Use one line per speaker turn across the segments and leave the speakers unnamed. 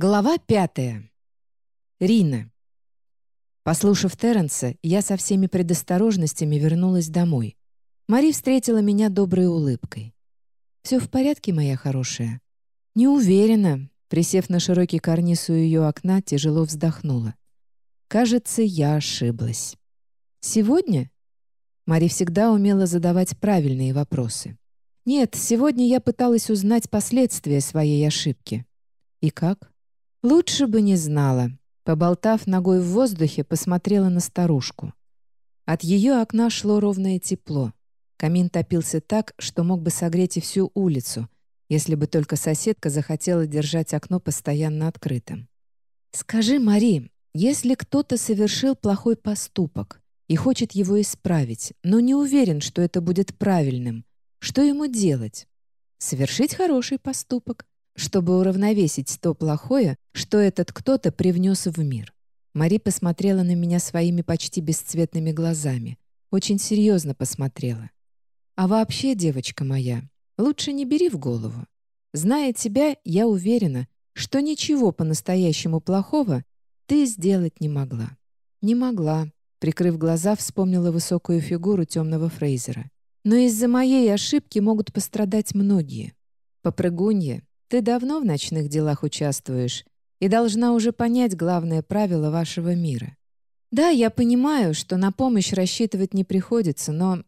Глава пятая. Рина. Послушав Терренса, я со всеми предосторожностями вернулась домой. Мари встретила меня доброй улыбкой. «Все в порядке, моя хорошая?» «Не уверена», присев на широкий карниз у ее окна, тяжело вздохнула. «Кажется, я ошиблась». «Сегодня?» Мари всегда умела задавать правильные вопросы. «Нет, сегодня я пыталась узнать последствия своей ошибки». «И как?» Лучше бы не знала. Поболтав ногой в воздухе, посмотрела на старушку. От ее окна шло ровное тепло. Камин топился так, что мог бы согреть и всю улицу, если бы только соседка захотела держать окно постоянно открытым. «Скажи, Мари, если кто-то совершил плохой поступок и хочет его исправить, но не уверен, что это будет правильным, что ему делать? Совершить хороший поступок, чтобы уравновесить то плохое, что этот кто-то привнес в мир. Мари посмотрела на меня своими почти бесцветными глазами. Очень серьезно посмотрела. «А вообще, девочка моя, лучше не бери в голову. Зная тебя, я уверена, что ничего по-настоящему плохого ты сделать не могла». «Не могла», — прикрыв глаза, вспомнила высокую фигуру темного Фрейзера. «Но из-за моей ошибки могут пострадать многие. Попрыгунья, ты давно в ночных делах участвуешь и должна уже понять главное правило вашего мира. Да, я понимаю, что на помощь рассчитывать не приходится, но...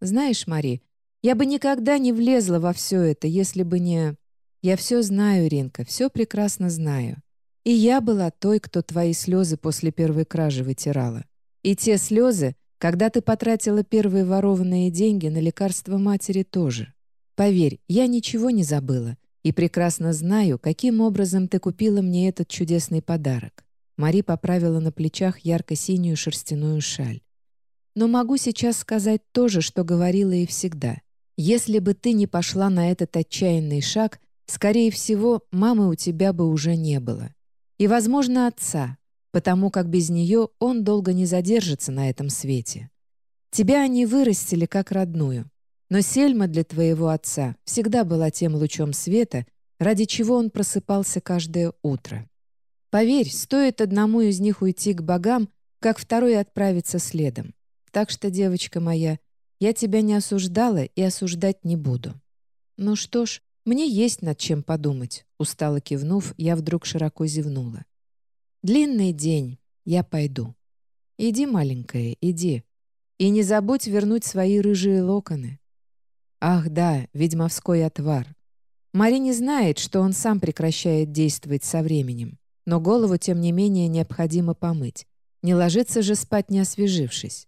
Знаешь, Мари, я бы никогда не влезла во все это, если бы не... Я все знаю, Ринка, все прекрасно знаю. И я была той, кто твои слезы после первой кражи вытирала. И те слезы, когда ты потратила первые ворованные деньги на лекарства матери тоже. Поверь, я ничего не забыла и прекрасно знаю, каким образом ты купила мне этот чудесный подарок». Мари поправила на плечах ярко-синюю шерстяную шаль. «Но могу сейчас сказать то же, что говорила и всегда. Если бы ты не пошла на этот отчаянный шаг, скорее всего, мамы у тебя бы уже не было. И, возможно, отца, потому как без нее он долго не задержится на этом свете. Тебя они вырастили как родную. Но Сельма для твоего отца всегда была тем лучом света, ради чего он просыпался каждое утро. Поверь, стоит одному из них уйти к богам, как второй отправиться следом. Так что, девочка моя, я тебя не осуждала и осуждать не буду. Ну что ж, мне есть над чем подумать, устало кивнув, я вдруг широко зевнула. Длинный день, я пойду. Иди, маленькая, иди. И не забудь вернуть свои рыжие локоны. Ах да, ведьмовской отвар. Мари не знает, что он сам прекращает действовать со временем, но голову, тем не менее, необходимо помыть. Не ложиться же спать, не освежившись.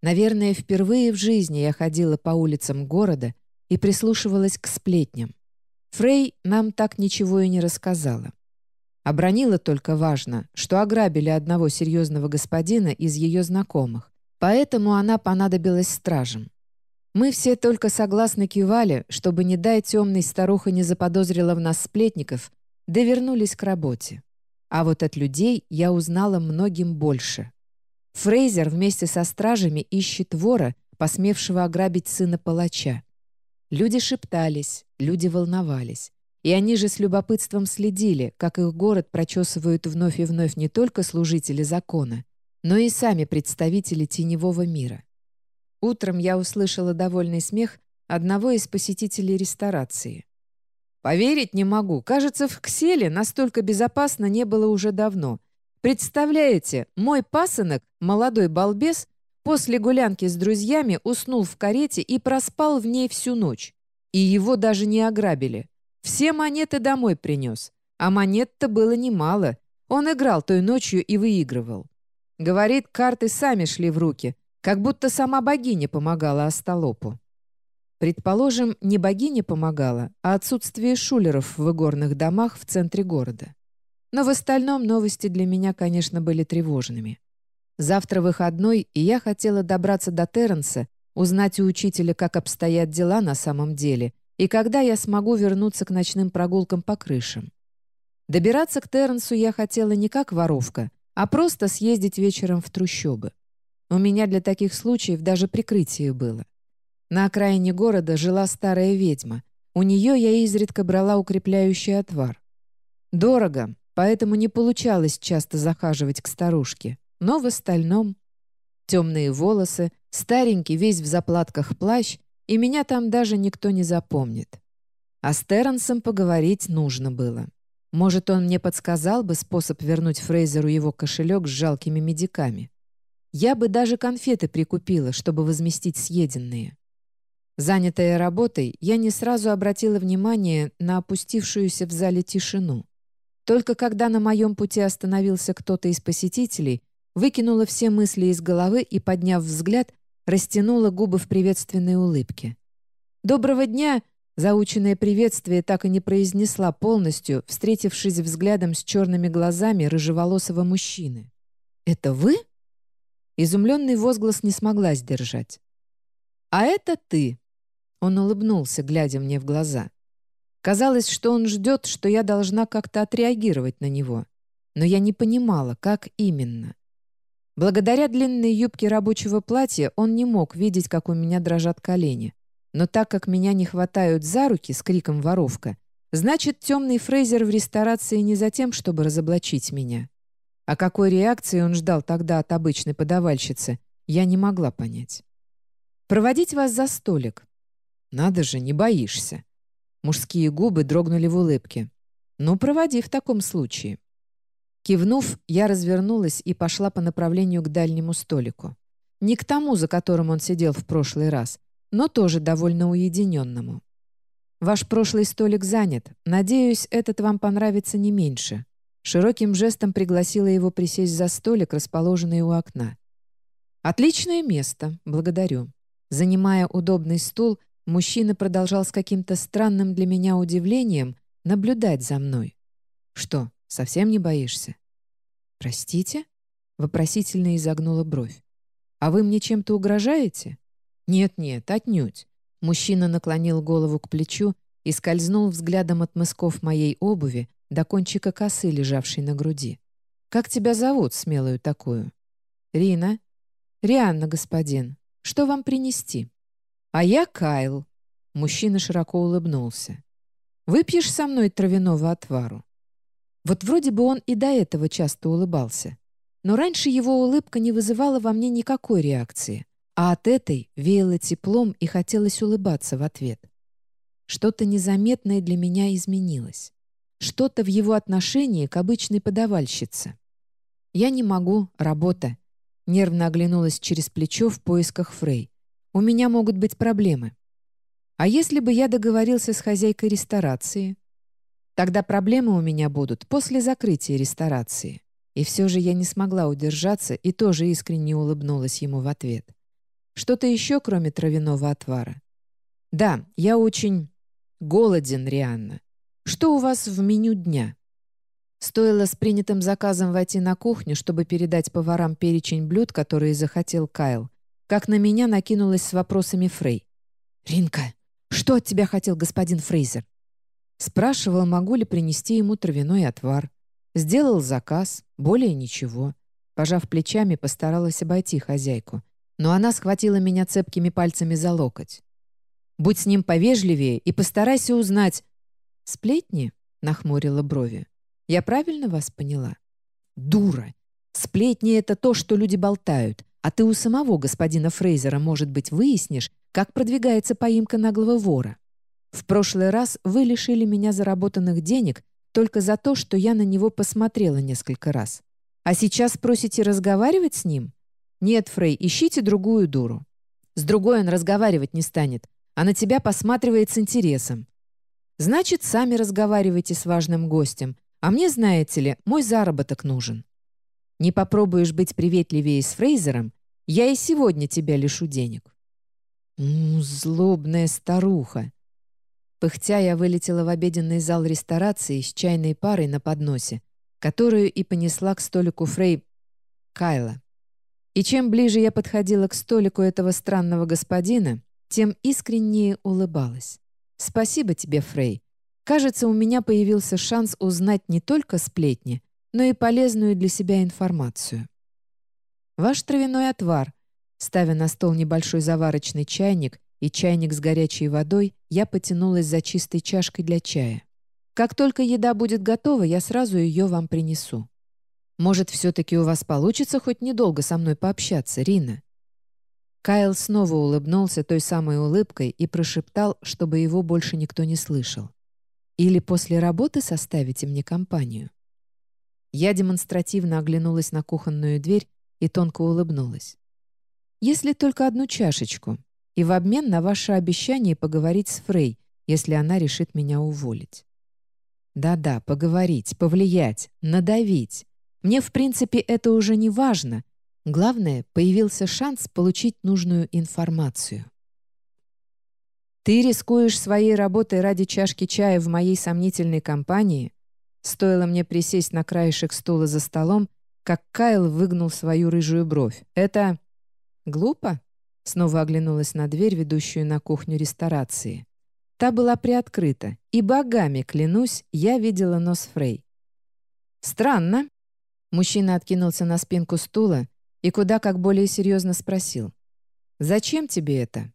Наверное, впервые в жизни я ходила по улицам города и прислушивалась к сплетням. Фрей нам так ничего и не рассказала. Обронила только важно, что ограбили одного серьезного господина из ее знакомых, поэтому она понадобилась стражем. Мы все только согласно кивали, чтобы не дай темной старуха не заподозрила в нас сплетников, да вернулись к работе. А вот от людей я узнала многим больше. Фрейзер вместе со стражами ищет вора, посмевшего ограбить сына палача. Люди шептались, люди волновались. И они же с любопытством следили, как их город прочесывают вновь и вновь не только служители закона, но и сами представители теневого мира. Утром я услышала довольный смех одного из посетителей ресторации. «Поверить не могу. Кажется, в Кселе настолько безопасно не было уже давно. Представляете, мой пасынок, молодой балбес, после гулянки с друзьями уснул в карете и проспал в ней всю ночь. И его даже не ограбили. Все монеты домой принес. А монет-то было немало. Он играл той ночью и выигрывал. Говорит, карты сами шли в руки, как будто сама богиня помогала остолопу. Предположим, не богиня помогала, а отсутствие шулеров в игорных домах в центре города. Но в остальном новости для меня, конечно, были тревожными. Завтра выходной, и я хотела добраться до Терренса, узнать у учителя, как обстоят дела на самом деле, и когда я смогу вернуться к ночным прогулкам по крышам. Добираться к Терренсу я хотела не как воровка, а просто съездить вечером в трущобы. У меня для таких случаев даже прикрытие было. На окраине города жила старая ведьма. У нее я изредка брала укрепляющий отвар. Дорого, поэтому не получалось часто захаживать к старушке. Но в остальном... Темные волосы, старенький, весь в заплатках плащ, и меня там даже никто не запомнит. А с Терренсом поговорить нужно было. Может, он мне подсказал бы способ вернуть Фрейзеру его кошелек с жалкими медиками. Я бы даже конфеты прикупила, чтобы возместить съеденные. Занятая работой, я не сразу обратила внимание на опустившуюся в зале тишину. Только когда на моем пути остановился кто-то из посетителей, выкинула все мысли из головы и, подняв взгляд, растянула губы в приветственной улыбке. «Доброго дня!» Заученное приветствие так и не произнесла полностью, встретившись взглядом с черными глазами рыжеволосого мужчины. «Это вы?» Изумленный возглас не смогла сдержать. «А это ты!» Он улыбнулся, глядя мне в глаза. Казалось, что он ждет, что я должна как-то отреагировать на него. Но я не понимала, как именно. Благодаря длинной юбке рабочего платья он не мог видеть, как у меня дрожат колени. Но так как меня не хватают за руки с криком «воровка», значит, темный Фрейзер в ресторации не за тем, чтобы разоблачить меня. А какой реакции он ждал тогда от обычной подавальщицы, я не могла понять. «Проводить вас за столик». «Надо же, не боишься». Мужские губы дрогнули в улыбке. «Ну, проводи в таком случае». Кивнув, я развернулась и пошла по направлению к дальнему столику. Не к тому, за которым он сидел в прошлый раз, но тоже довольно уединенному. «Ваш прошлый столик занят. Надеюсь, этот вам понравится не меньше». Широким жестом пригласила его присесть за столик, расположенный у окна. «Отличное место. Благодарю». Занимая удобный стул, мужчина продолжал с каким-то странным для меня удивлением наблюдать за мной. «Что, совсем не боишься?» «Простите?» — вопросительно изогнула бровь. «А вы мне чем-то угрожаете?» «Нет-нет, отнюдь». Мужчина наклонил голову к плечу и скользнул взглядом от мысков моей обуви до кончика косы, лежавшей на груди. «Как тебя зовут, смелую такую?» «Рина». «Рианна, господин. Что вам принести?» «А я Кайл». Мужчина широко улыбнулся. «Выпьешь со мной травяного отвару?» Вот вроде бы он и до этого часто улыбался. Но раньше его улыбка не вызывала во мне никакой реакции. А от этой веяло теплом и хотелось улыбаться в ответ. Что-то незаметное для меня изменилось. Что-то в его отношении к обычной подавальщице. «Я не могу, работа», — нервно оглянулась через плечо в поисках Фрей. «У меня могут быть проблемы». «А если бы я договорился с хозяйкой ресторации?» «Тогда проблемы у меня будут после закрытия ресторации». И все же я не смогла удержаться и тоже искренне улыбнулась ему в ответ. Что-то еще, кроме травяного отвара? Да, я очень голоден, Рианна. Что у вас в меню дня? Стоило с принятым заказом войти на кухню, чтобы передать поварам перечень блюд, которые захотел Кайл, как на меня накинулась с вопросами Фрей. «Ринка, что от тебя хотел господин Фрейзер?» Спрашивал, могу ли принести ему травяной отвар. Сделал заказ, более ничего. Пожав плечами, постаралась обойти хозяйку но она схватила меня цепкими пальцами за локоть. «Будь с ним повежливее и постарайся узнать...» «Сплетни?» — нахмурила брови. «Я правильно вас поняла?» «Дура! Сплетни — это то, что люди болтают, а ты у самого господина Фрейзера, может быть, выяснишь, как продвигается поимка наглого вора. В прошлый раз вы лишили меня заработанных денег только за то, что я на него посмотрела несколько раз. А сейчас просите разговаривать с ним? «Нет, Фрей, ищите другую дуру. С другой он разговаривать не станет, а на тебя посматривает с интересом. Значит, сами разговаривайте с важным гостем, а мне, знаете ли, мой заработок нужен. Не попробуешь быть приветливее с Фрейзером, я и сегодня тебя лишу денег». «Ну, злобная старуха!» Пыхтя я вылетела в обеденный зал ресторации с чайной парой на подносе, которую и понесла к столику Фрей Кайла. И чем ближе я подходила к столику этого странного господина, тем искреннее улыбалась. «Спасибо тебе, Фрей. Кажется, у меня появился шанс узнать не только сплетни, но и полезную для себя информацию. Ваш травяной отвар. Ставя на стол небольшой заварочный чайник и чайник с горячей водой, я потянулась за чистой чашкой для чая. Как только еда будет готова, я сразу ее вам принесу. Может, все-таки у вас получится хоть недолго со мной пообщаться, Рина?» Кайл снова улыбнулся той самой улыбкой и прошептал, чтобы его больше никто не слышал. «Или после работы составите мне компанию?» Я демонстративно оглянулась на кухонную дверь и тонко улыбнулась. «Если только одну чашечку, и в обмен на ваше обещание поговорить с Фрей, если она решит меня уволить». «Да-да, поговорить, повлиять, надавить. Мне, в принципе, это уже не важно. Главное, появился шанс получить нужную информацию». «Ты рискуешь своей работой ради чашки чая в моей сомнительной компании?» Стоило мне присесть на краешек стула за столом, как Кайл выгнул свою рыжую бровь. «Это... глупо?» Снова оглянулась на дверь, ведущую на кухню ресторации. Та была приоткрыта, и богами, клянусь, я видела нос Фрей. «Странно». Мужчина откинулся на спинку стула и куда как более серьезно спросил. «Зачем тебе это?»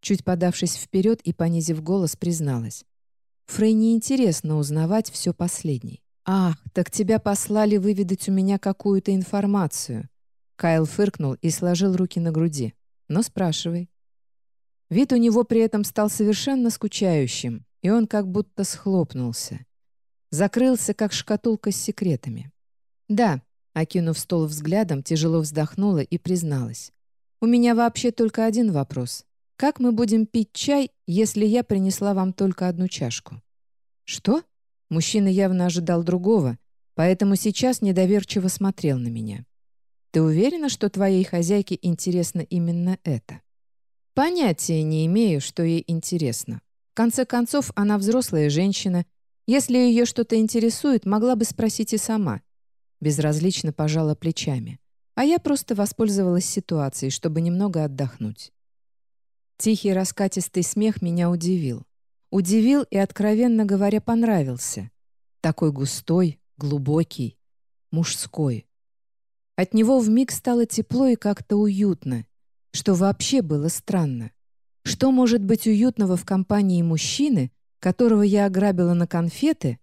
Чуть подавшись вперед и понизив голос, призналась. Фрей неинтересно узнавать все последней. «Ах, так тебя послали выведать у меня какую-то информацию». Кайл фыркнул и сложил руки на груди. «Но спрашивай». Вид у него при этом стал совершенно скучающим, и он как будто схлопнулся. Закрылся, как шкатулка с секретами. «Да», — окинув стол взглядом, тяжело вздохнула и призналась. «У меня вообще только один вопрос. Как мы будем пить чай, если я принесла вам только одну чашку?» «Что?» Мужчина явно ожидал другого, поэтому сейчас недоверчиво смотрел на меня. «Ты уверена, что твоей хозяйке интересно именно это?» «Понятия не имею, что ей интересно. В конце концов, она взрослая женщина. Если ее что-то интересует, могла бы спросить и сама». Безразлично пожала плечами. А я просто воспользовалась ситуацией, чтобы немного отдохнуть. Тихий раскатистый смех меня удивил. Удивил и, откровенно говоря, понравился. Такой густой, глубокий, мужской. От него вмиг стало тепло и как-то уютно, что вообще было странно. Что может быть уютного в компании мужчины, которого я ограбила на конфеты,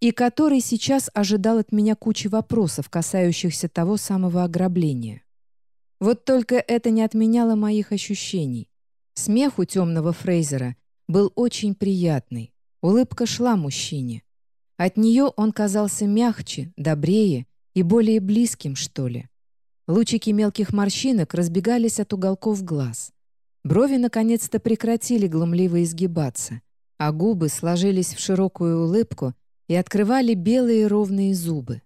и который сейчас ожидал от меня кучи вопросов, касающихся того самого ограбления? Вот только это не отменяло моих ощущений. Смех у темного Фрейзера был очень приятный. Улыбка шла мужчине. От нее он казался мягче, добрее и более близким, что ли. Лучики мелких морщинок разбегались от уголков глаз. Брови наконец-то прекратили глумливо изгибаться, а губы сложились в широкую улыбку и открывали белые ровные зубы.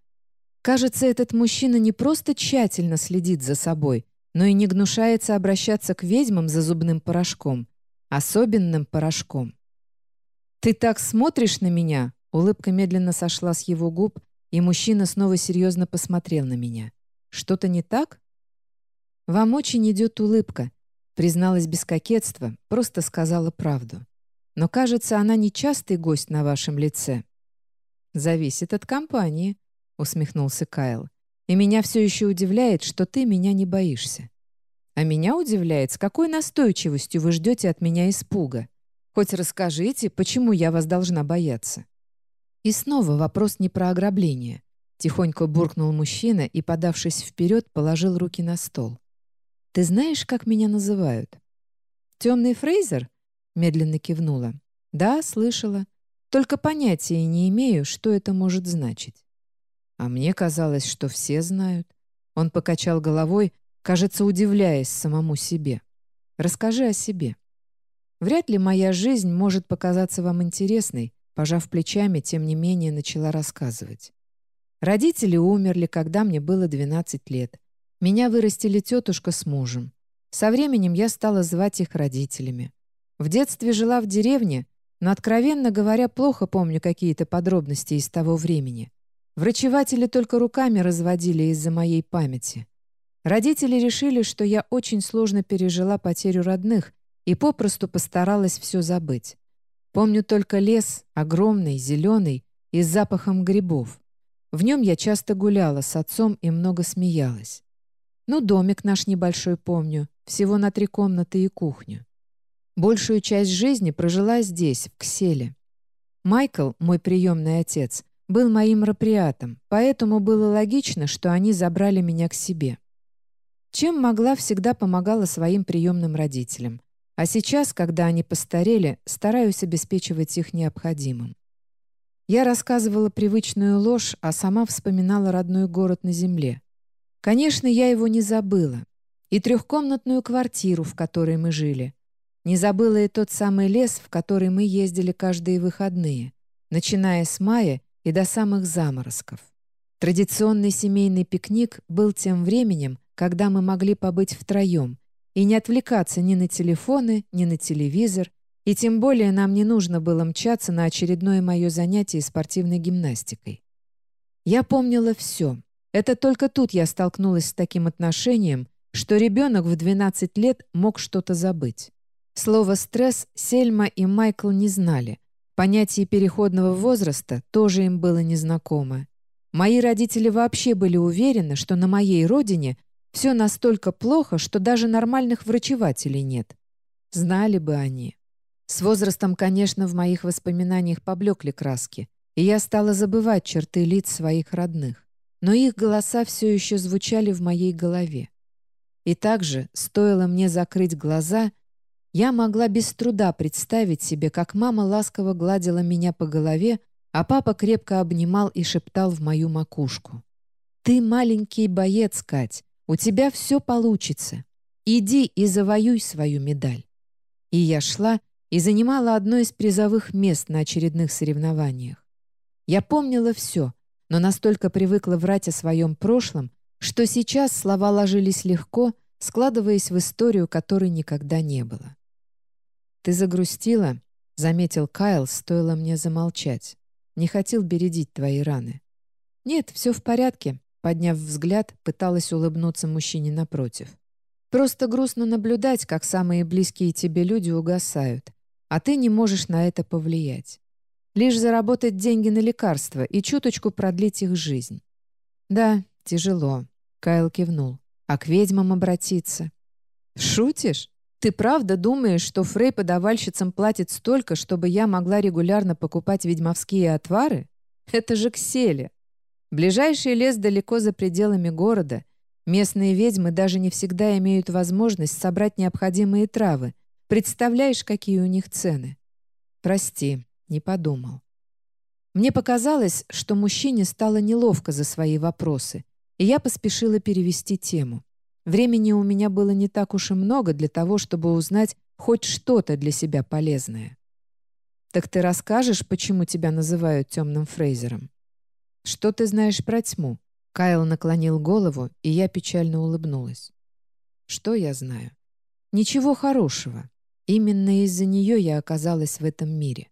Кажется, этот мужчина не просто тщательно следит за собой, но и не гнушается обращаться к ведьмам за зубным порошком, особенным порошком. «Ты так смотришь на меня!» Улыбка медленно сошла с его губ, и мужчина снова серьезно посмотрел на меня. «Что-то не так?» «Вам очень идет улыбка», призналась без кокетства, просто сказала правду. «Но, кажется, она не частый гость на вашем лице». «Зависит от компании», — усмехнулся Кайл. И меня все еще удивляет, что ты меня не боишься. А меня удивляет, с какой настойчивостью вы ждете от меня испуга. Хоть расскажите, почему я вас должна бояться. И снова вопрос не про ограбление. Тихонько буркнул мужчина и, подавшись вперед, положил руки на стол. «Ты знаешь, как меня называют?» «Темный Фрейзер?» — медленно кивнула. «Да, слышала. Только понятия не имею, что это может значить». А мне казалось, что все знают. Он покачал головой, кажется, удивляясь самому себе. Расскажи о себе. Вряд ли моя жизнь может показаться вам интересной, пожав плечами, тем не менее начала рассказывать. Родители умерли, когда мне было 12 лет. Меня вырастили тетушка с мужем. Со временем я стала звать их родителями. В детстве жила в деревне, но, откровенно говоря, плохо помню какие-то подробности из того времени. Врачеватели только руками разводили из-за моей памяти. Родители решили, что я очень сложно пережила потерю родных и попросту постаралась все забыть. Помню только лес, огромный, зеленый и с запахом грибов. В нем я часто гуляла с отцом и много смеялась. Ну, домик наш небольшой помню, всего на три комнаты и кухню. Большую часть жизни прожила здесь, в Кселе. Майкл, мой приемный отец, был моим раприатом, поэтому было логично, что они забрали меня к себе. Чем могла, всегда помогала своим приемным родителям. А сейчас, когда они постарели, стараюсь обеспечивать их необходимым. Я рассказывала привычную ложь, а сама вспоминала родной город на земле. Конечно, я его не забыла. И трехкомнатную квартиру, в которой мы жили. Не забыла и тот самый лес, в который мы ездили каждые выходные, начиная с мая и до самых заморозков. Традиционный семейный пикник был тем временем, когда мы могли побыть втроем и не отвлекаться ни на телефоны, ни на телевизор, и тем более нам не нужно было мчаться на очередное мое занятие спортивной гимнастикой. Я помнила все. Это только тут я столкнулась с таким отношением, что ребенок в 12 лет мог что-то забыть. Слово «стресс» Сельма и Майкл не знали. Понятие переходного возраста тоже им было незнакомо. Мои родители вообще были уверены, что на моей родине все настолько плохо, что даже нормальных врачевателей нет. Знали бы они. С возрастом, конечно, в моих воспоминаниях поблекли краски, и я стала забывать черты лиц своих родных. Но их голоса все еще звучали в моей голове. И также, стоило мне закрыть глаза — я могла без труда представить себе, как мама ласково гладила меня по голове, а папа крепко обнимал и шептал в мою макушку. «Ты маленький боец, Кать, у тебя все получится. Иди и завоюй свою медаль». И я шла и занимала одно из призовых мест на очередных соревнованиях. Я помнила все, но настолько привыкла врать о своем прошлом, что сейчас слова ложились легко, складываясь в историю, которой никогда не было. «Ты загрустила?» — заметил Кайл, стоило мне замолчать. «Не хотел бередить твои раны». «Нет, все в порядке», — подняв взгляд, пыталась улыбнуться мужчине напротив. «Просто грустно наблюдать, как самые близкие тебе люди угасают, а ты не можешь на это повлиять. Лишь заработать деньги на лекарства и чуточку продлить их жизнь». «Да, тяжело», — Кайл кивнул. «А к ведьмам обратиться?» «Шутишь?» Ты правда думаешь, что Фрей подавальщицам платит столько, чтобы я могла регулярно покупать ведьмовские отвары? Это же Кселе. Ближайший лес далеко за пределами города. Местные ведьмы даже не всегда имеют возможность собрать необходимые травы. Представляешь, какие у них цены? Прости, не подумал. Мне показалось, что мужчине стало неловко за свои вопросы, и я поспешила перевести тему. Времени у меня было не так уж и много для того, чтобы узнать хоть что-то для себя полезное. «Так ты расскажешь, почему тебя называют темным Фрейзером?» «Что ты знаешь про тьму?» Кайл наклонил голову, и я печально улыбнулась. «Что я знаю?» «Ничего хорошего. Именно из-за нее я оказалась в этом мире.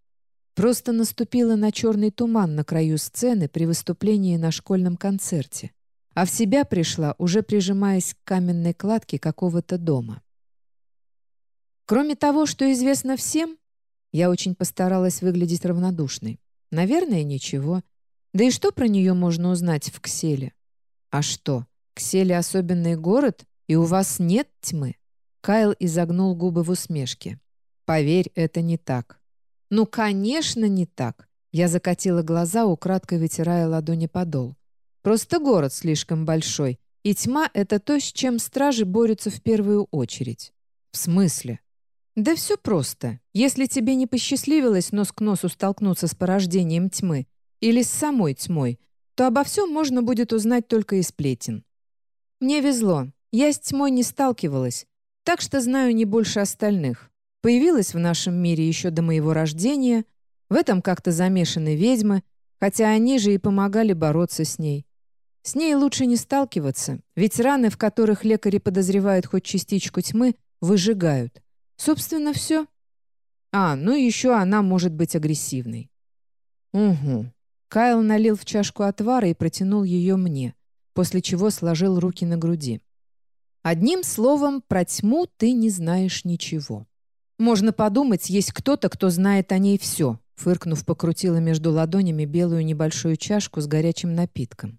Просто наступила на черный туман на краю сцены при выступлении на школьном концерте а в себя пришла, уже прижимаясь к каменной кладке какого-то дома. Кроме того, что известно всем, я очень постаралась выглядеть равнодушной. Наверное, ничего. Да и что про нее можно узнать в Кселе? А что, Кселе особенный город, и у вас нет тьмы? Кайл изогнул губы в усмешке. Поверь, это не так. Ну, конечно, не так. Я закатила глаза, украдкой вытирая ладони подол. Просто город слишком большой, и тьма — это то, с чем стражи борются в первую очередь. В смысле? Да все просто. Если тебе не посчастливилось нос к носу столкнуться с порождением тьмы или с самой тьмой, то обо всем можно будет узнать только из сплетен. Мне везло. Я с тьмой не сталкивалась, так что знаю не больше остальных. Появилась в нашем мире еще до моего рождения, в этом как-то замешаны ведьмы, хотя они же и помогали бороться с ней. С ней лучше не сталкиваться, ведь раны, в которых лекари подозревают хоть частичку тьмы, выжигают. Собственно, все. А, ну и еще она может быть агрессивной. Угу. Кайл налил в чашку отвара и протянул ее мне, после чего сложил руки на груди. Одним словом, про тьму ты не знаешь ничего. Можно подумать, есть кто-то, кто знает о ней все, фыркнув, покрутила между ладонями белую небольшую чашку с горячим напитком.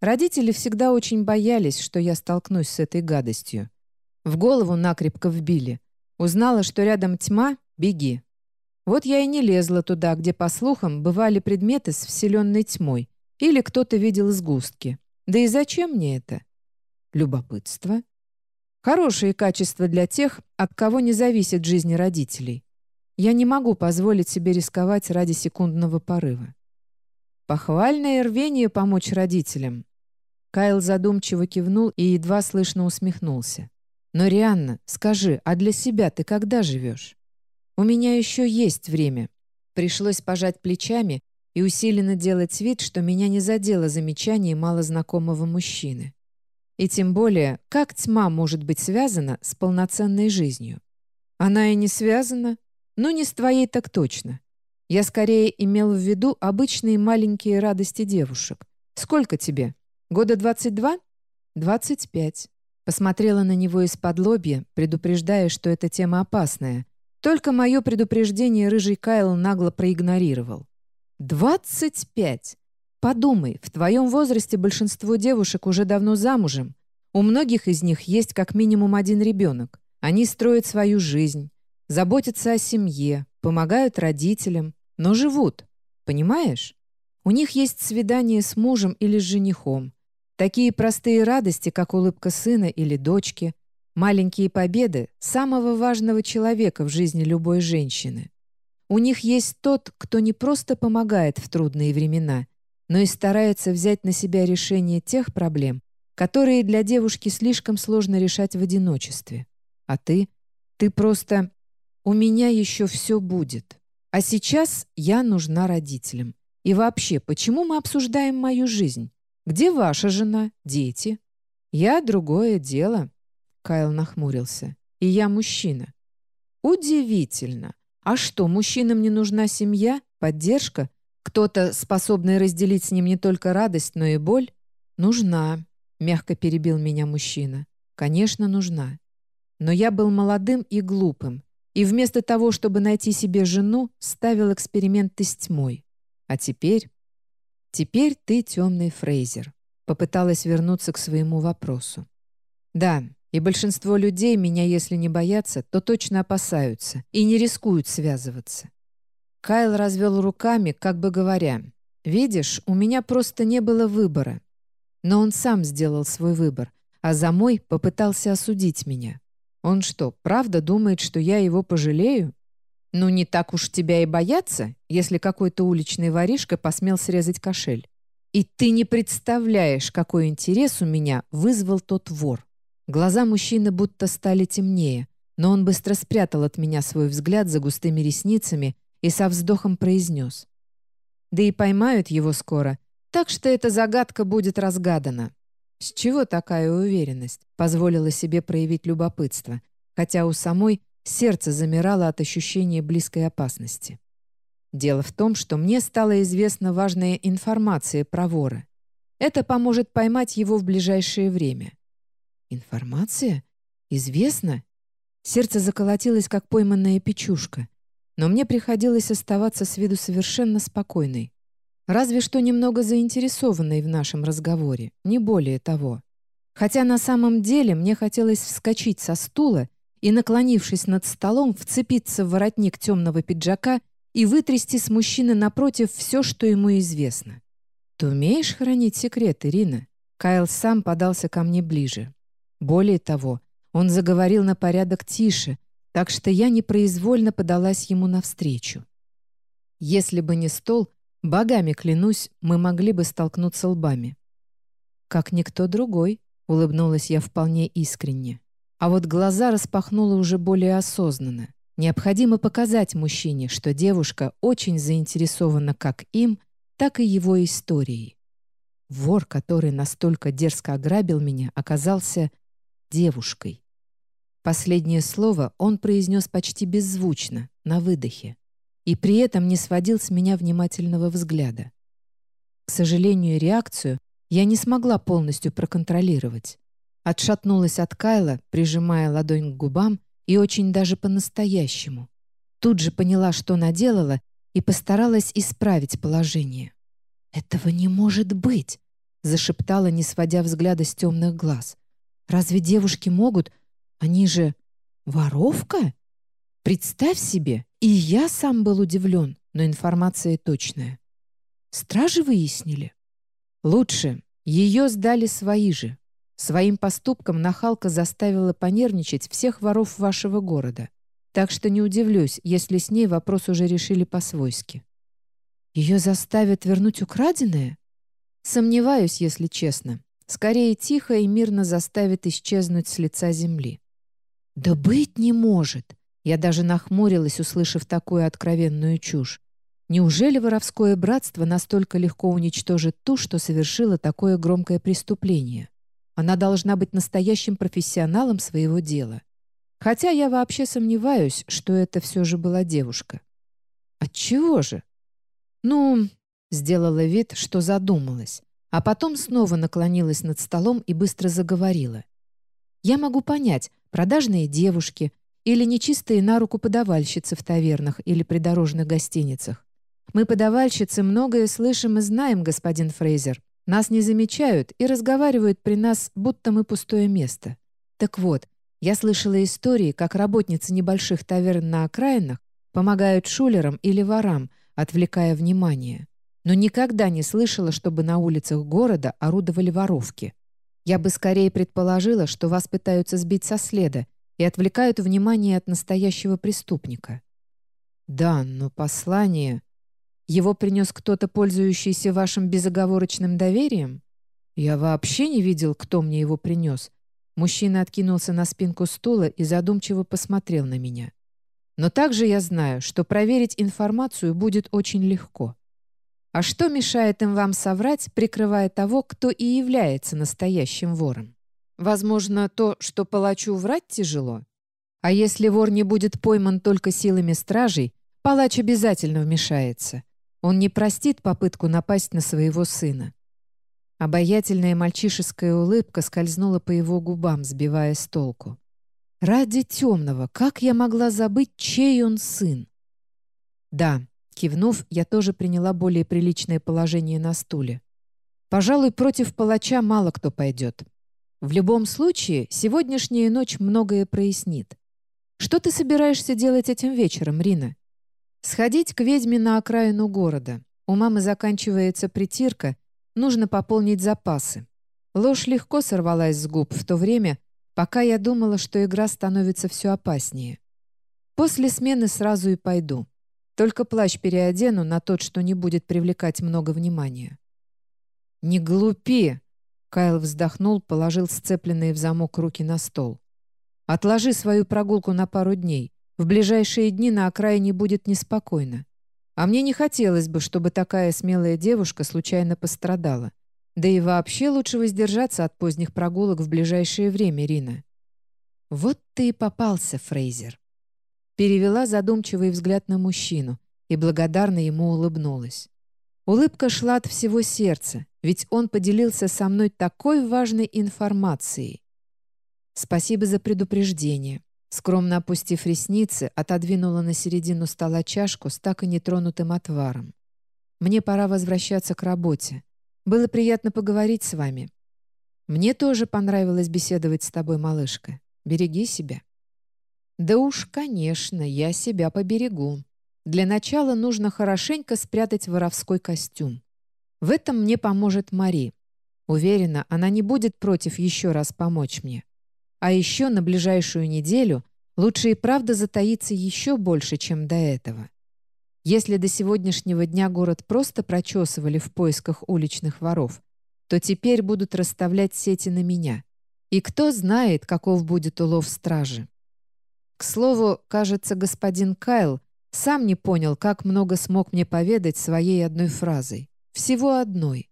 Родители всегда очень боялись, что я столкнусь с этой гадостью. В голову накрепко вбили. Узнала, что рядом тьма — беги. Вот я и не лезла туда, где, по слухам, бывали предметы с вселенной тьмой, или кто-то видел сгустки. Да и зачем мне это? Любопытство. Хорошие качества для тех, от кого не зависит жизнь родителей. Я не могу позволить себе рисковать ради секундного порыва. Похвальное рвение помочь родителям. Кайл задумчиво кивнул и едва слышно усмехнулся. «Но, Рианна, скажи, а для себя ты когда живешь?» «У меня еще есть время». Пришлось пожать плечами и усиленно делать вид, что меня не задело замечание малознакомого мужчины. И тем более, как тьма может быть связана с полноценной жизнью? Она и не связана. Ну, не с твоей так точно. Я скорее имел в виду обычные маленькие радости девушек. Сколько тебе? Года 22? 25. Посмотрела на него из-под лобья, предупреждая, что эта тема опасная. Только мое предупреждение рыжий Кайл нагло проигнорировал. «Двадцать пять! Подумай, в твоем возрасте большинство девушек уже давно замужем. У многих из них есть как минимум один ребенок. Они строят свою жизнь, заботятся о семье, помогают родителям, но живут. Понимаешь? У них есть свидание с мужем или с женихом. Такие простые радости, как улыбка сына или дочки, маленькие победы самого важного человека в жизни любой женщины. У них есть тот, кто не просто помогает в трудные времена, но и старается взять на себя решение тех проблем, которые для девушки слишком сложно решать в одиночестве. А ты? Ты просто... У меня еще все будет. А сейчас я нужна родителям. И вообще, почему мы обсуждаем мою жизнь? Где ваша жена, дети? Я другое дело. Кайл нахмурился. И я мужчина. Удивительно. А что, мужчинам не нужна семья, поддержка? Кто-то, способный разделить с ним не только радость, но и боль? Нужна, мягко перебил меня мужчина. Конечно, нужна. Но я был молодым и глупым, и вместо того, чтобы найти себе жену, ставил эксперименты с тьмой. А теперь... Теперь ты темный Фрейзер. Попыталась вернуться к своему вопросу. Да, и большинство людей меня, если не боятся, то точно опасаются и не рискуют связываться. Кайл развел руками, как бы говоря, «Видишь, у меня просто не было выбора». Но он сам сделал свой выбор, а за мой попытался осудить меня. Он что, правда думает, что я его пожалею? Ну, не так уж тебя и бояться, если какой-то уличный воришка посмел срезать кошель. И ты не представляешь, какой интерес у меня вызвал тот вор. Глаза мужчины будто стали темнее, но он быстро спрятал от меня свой взгляд за густыми ресницами и со вздохом произнес. Да и поймают его скоро, так что эта загадка будет разгадана. С чего такая уверенность? Позволила себе проявить любопытство, хотя у самой сердце замирало от ощущения близкой опасности. Дело в том, что мне стала известна важная информация про вора. Это поможет поймать его в ближайшее время. Информация? Известно? Сердце заколотилось, как пойманная печушка. Но мне приходилось оставаться с виду совершенно спокойной. Разве что немного заинтересованной в нашем разговоре, не более того. Хотя на самом деле мне хотелось вскочить со стула и, наклонившись над столом, вцепиться в воротник темного пиджака и вытрясти с мужчины напротив все, что ему известно. «Ты умеешь хранить секреты, Ирина?» Кайл сам подался ко мне ближе. Более того, он заговорил на порядок тише, так что я непроизвольно подалась ему навстречу. Если бы не стол, богами клянусь, мы могли бы столкнуться лбами. «Как никто другой», — улыбнулась я вполне искренне. А вот глаза распахнула уже более осознанно. Необходимо показать мужчине, что девушка очень заинтересована как им, так и его историей. Вор, который настолько дерзко ограбил меня, оказался девушкой. Последнее слово он произнес почти беззвучно, на выдохе, и при этом не сводил с меня внимательного взгляда. К сожалению, реакцию я не смогла полностью проконтролировать. Отшатнулась от Кайла, прижимая ладонь к губам, и очень даже по-настоящему. Тут же поняла, что наделала, и постаралась исправить положение. «Этого не может быть!» — зашептала, не сводя взгляда с темных глаз. Разве девушки могут? Они же... Воровка? Представь себе, И я сам был удивлен, но информация точная. Стражи выяснили? Лучше. Ее сдали свои же. Своим поступком нахалка заставила понервничать всех воров вашего города. Так что не удивлюсь, если с ней вопрос уже решили по-свойски. Ее заставят вернуть украденное? Сомневаюсь, если честно. Скорее, тихо и мирно заставит исчезнуть с лица земли. Да быть не может. Я даже нахмурилась, услышав такую откровенную чушь. Неужели воровское братство настолько легко уничтожит ту, что совершила такое громкое преступление? Она должна быть настоящим профессионалом своего дела. Хотя я вообще сомневаюсь, что это все же была девушка. Отчего же? Ну, сделала вид, что задумалась, а потом снова наклонилась над столом и быстро заговорила. Я могу понять, продажные девушки или нечистые на руку подавальщицы в тавернах или придорожных гостиницах. Мы, подавальщицы, многое слышим и знаем, господин Фрейзер. Нас не замечают и разговаривают при нас, будто мы пустое место. Так вот, я слышала истории, как работницы небольших таверн на окраинах помогают шулерам или ворам, отвлекая внимание. Но никогда не слышала, чтобы на улицах города орудовали воровки. Я бы скорее предположила, что вас пытаются сбить со следа и отвлекают внимание от настоящего преступника. Да, но послание... Его принес кто-то, пользующийся вашим безоговорочным доверием? Я вообще не видел, кто мне его принес, Мужчина откинулся на спинку стула и задумчиво посмотрел на меня. Но также я знаю, что проверить информацию будет очень легко. А что мешает им вам соврать, прикрывая того, кто и является настоящим вором? Возможно, то, что палачу врать тяжело? А если вор не будет пойман только силами стражей, палач обязательно вмешается. Он не простит попытку напасть на своего сына. Обаятельная мальчишеская улыбка скользнула по его губам, сбивая с толку. «Ради темного, как я могла забыть, чей он сын?» «Да», — кивнув, я тоже приняла более приличное положение на стуле. «Пожалуй, против палача мало кто пойдет. В любом случае, сегодняшняя ночь многое прояснит. Что ты собираешься делать этим вечером, Рина?» «Сходить к ведьме на окраину города. У мамы заканчивается притирка — Нужно пополнить запасы. Ложь легко сорвалась с губ в то время, пока я думала, что игра становится все опаснее. После смены сразу и пойду. Только плащ переодену на тот, что не будет привлекать много внимания. «Не глупи!» Кайл вздохнул, положил сцепленные в замок руки на стол. «Отложи свою прогулку на пару дней. В ближайшие дни на окраине будет неспокойно. А мне не хотелось бы, чтобы такая смелая девушка случайно пострадала. Да и вообще лучше воздержаться от поздних прогулок в ближайшее время, Рина. Вот ты и попался, Фрейзер. Перевела задумчивый взгляд на мужчину и благодарно ему улыбнулась. Улыбка шла от всего сердца, ведь он поделился со мной такой важной информацией. Спасибо за предупреждение. Скромно опустив ресницы, отодвинула на середину стола чашку с так и нетронутым отваром. «Мне пора возвращаться к работе. Было приятно поговорить с вами. Мне тоже понравилось беседовать с тобой, малышка. Береги себя». «Да уж, конечно, я себя поберегу. Для начала нужно хорошенько спрятать воровской костюм. В этом мне поможет Мари. Уверена, она не будет против еще раз помочь мне. А еще на ближайшую неделю лучше и правда затаиться еще больше, чем до этого. Если до сегодняшнего дня город просто прочесывали в поисках уличных воров, то теперь будут расставлять сети на меня. И кто знает, каков будет улов стражи. К слову, кажется, господин Кайл сам не понял, как много смог мне поведать своей одной фразой. Всего одной.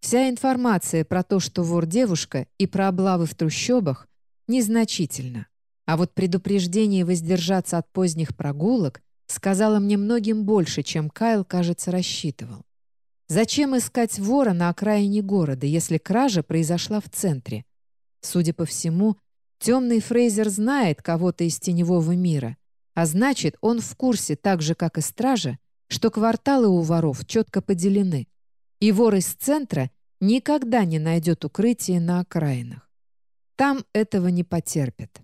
Вся информация про то, что вор девушка, и про облавы в трущобах Незначительно. А вот предупреждение воздержаться от поздних прогулок сказала мне многим больше, чем Кайл, кажется, рассчитывал. Зачем искать вора на окраине города, если кража произошла в центре? Судя по всему, темный Фрейзер знает кого-то из теневого мира, а значит, он в курсе, так же, как и стража, что кварталы у воров четко поделены, и вор из центра никогда не найдет укрытие на окраинах. Там этого не потерпят.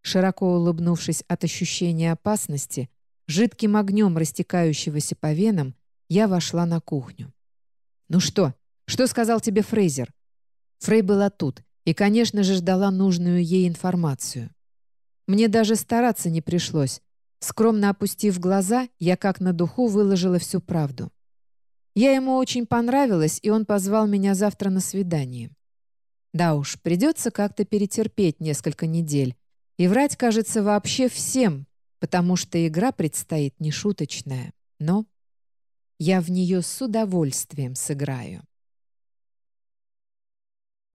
Широко улыбнувшись от ощущения опасности, жидким огнем растекающегося по венам, я вошла на кухню. «Ну что? Что сказал тебе Фрейзер?» Фрей была тут и, конечно же, ждала нужную ей информацию. Мне даже стараться не пришлось. Скромно опустив глаза, я как на духу выложила всю правду. Я ему очень понравилась, и он позвал меня завтра на свидание. Да уж, придется как-то перетерпеть несколько недель. И врать, кажется, вообще всем, потому что игра предстоит нешуточная. Но я в нее с удовольствием сыграю.